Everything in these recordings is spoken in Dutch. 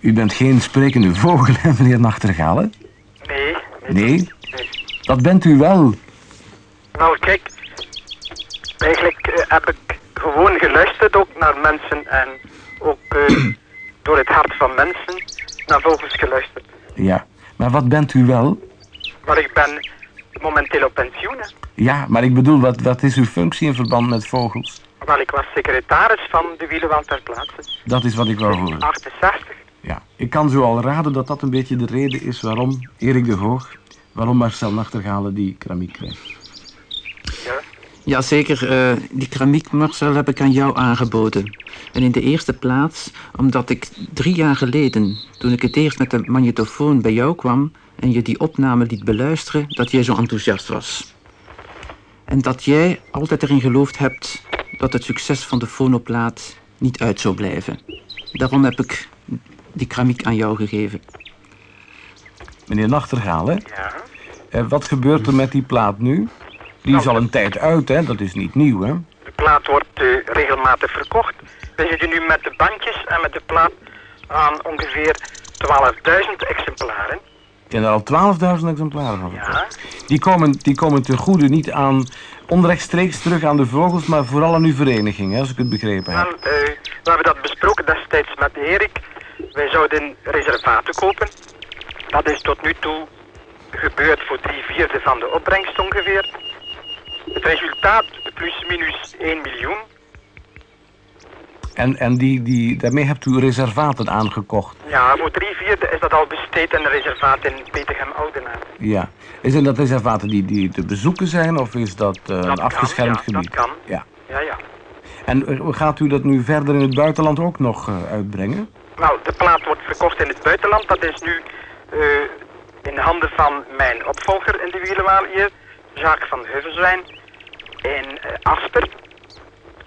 U bent geen sprekende vogel, hè, meneer Nachtegalen? Nee. Nee? nee. Dat bent u wel. Nou, kijk. Eigenlijk eh, heb ik gewoon geluisterd ook naar mensen en ook eh, door het hart van mensen naar vogels geluisterd. Ja. Maar wat bent u wel? Maar ik ben momenteel op pensioen. Hè. Ja, maar ik bedoel, wat, wat is uw functie in verband met vogels? Wel, ik was secretaris van de Wielenwand ter plaatse. Dat is wat ik wou horen. 68. Ja. Ik kan zo al raden dat dat een beetje de reden is waarom Erik de Hoog, waarom Marcel Nachtegalen die keramiek krijgt. Ja. Ja, zeker. eh, die keramiek, Marcel, heb ik aan jou aangeboden. En in de eerste plaats omdat ik drie jaar geleden, toen ik het eerst met de magnetofoon bij jou kwam en je die opname liet beluisteren, dat jij zo enthousiast was. En dat jij altijd erin geloofd hebt dat het succes van de fonoplaat niet uit zou blijven. Daarom heb ik die keramiek aan jou gegeven. Meneer Nachtegalen, Ja. eh, wat gebeurt er met die plaat nu? Die is al een tijd uit, hè? Dat is niet nieuw, hè? De plaat wordt eh, regelmatig verkocht. We zitten nu met de bandjes en met de plaat aan ongeveer 12.000 exemplaren. Er zijn er al 12.000 exemplaren van verkocht. Ja. Die komen, die komen ten goede niet aan onrechtstreeks terug aan de vogels, maar vooral aan uw vereniging, hè, als ik het begrepen heb. Wel, eh, we hebben dat besproken destijds met Erik. Wij zouden reservaten kopen. Dat is tot nu toe gebeurd voor drie vierde van de opbrengst ongeveer. Het resultaat plus minus 1 miljoen. En, en die, die, daarmee hebt u reservaten aangekocht. Ja, voor drie vierde is dat al besteed in een reservaat in Petergem Oudenaar. Ja. Is dat reservaten die, die te bezoeken zijn of is dat eh, een kan, afgeschermd ja, gebied? dat kan. Ja. Ja, ja. En eh, gaat u dat nu verder in het buitenland ook nog eh, uitbrengen? Nou, de plaat wordt verkocht in het buitenland. Dat is nu eh, in handen van mijn opvolger in de Wielenwaal hier, Jacques van Heuvenzwijn, in eh, Asper.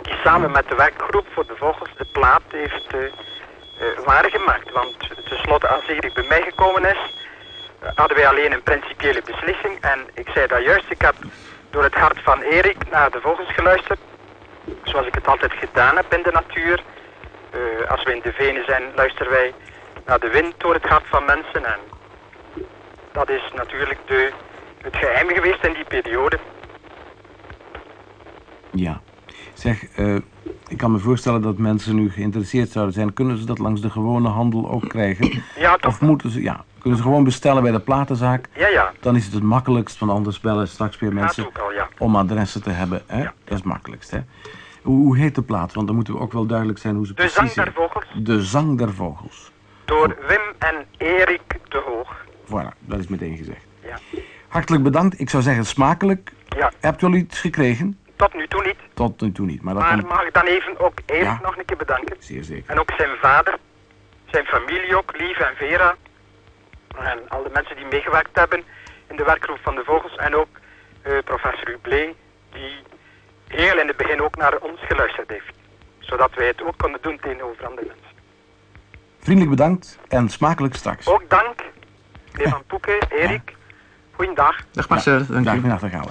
Die samen met de werkgroep voor de vogels de plaat heeft eh, waargemaakt. Want tenslotte, als Erik bij mij gekomen is, hadden wij alleen een principiële beslissing. En ik zei dat juist, ik heb door het hart van Erik naar de vogels geluisterd. Zoals ik het altijd gedaan heb in de natuur. Eh, als we in de Venen zijn, luisteren wij naar de wind door het hart van mensen. En dat is natuurlijk de, het geheim geweest in die periode. Ja. Zeg, eh, ik kan me voorstellen dat mensen nu geïnteresseerd zouden zijn. Kunnen ze dat langs de gewone handel ook krijgen? Ja, toch? Of moeten ze, ja, kunnen ze gewoon bestellen bij de platenzaak? Ja, ja. Dan is het het makkelijkst, want anders bellen straks weer mensen al, ja. om adressen te hebben. Hè? Ja. Dat is het makkelijkst. Hè? Hoe, heet de plaat? Want dan moeten we ook wel duidelijk zijn hoe ze De precies Zang der. Vogels De Zang der Vogels. door Wim en Erik de Hoog. Voilà, dat is meteen gezegd. Ja. Hartelijk bedankt. Ik zou zeggen smakelijk. ja, Hebt u al iets gekregen? tot nu toe niet. Tot nu toe niet, maar dat Maar komt mag ik dan even ook Erik Ja. nog een keer bedanken. zeer zeker. En ook zijn vader, zijn familie ook, Lief en Vera. En al de mensen die meegewerkt hebben in de werkgroep van de vogels. En ook eh, professor Hublé, die heel in het begin ook naar ons geluisterd heeft. Zodat wij het ook konden doen tegenover andere mensen. Vriendelijk bedankt en smakelijk straks. Ook dank, meneer Van Poeken, Erik. Goeiedag. Dag Marcel, dank Dag, u. meneer Nachtegaal.